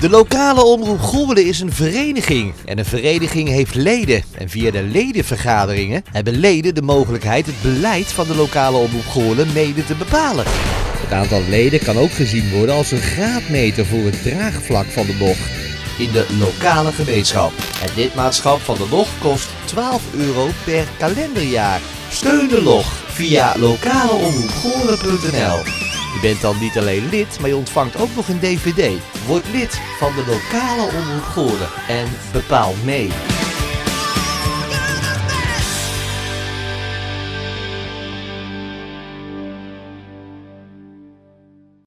De lokale omroep Goorlen is een vereniging. En een vereniging heeft leden. En via de ledenvergaderingen hebben leden de mogelijkheid het beleid van de lokale omroep Goorlen mede te bepalen. Het aantal leden kan ook gezien worden als een graadmeter voor het draagvlak van de log. In de lokale gemeenschap. Het lidmaatschap van de log kost 12 euro per kalenderjaar. Steun de log via lokaleomroepgoorlen.nl je bent dan niet alleen lid, maar je ontvangt ook nog een dvd. Word lid van de lokale omroep Goorlen en bepaal mee.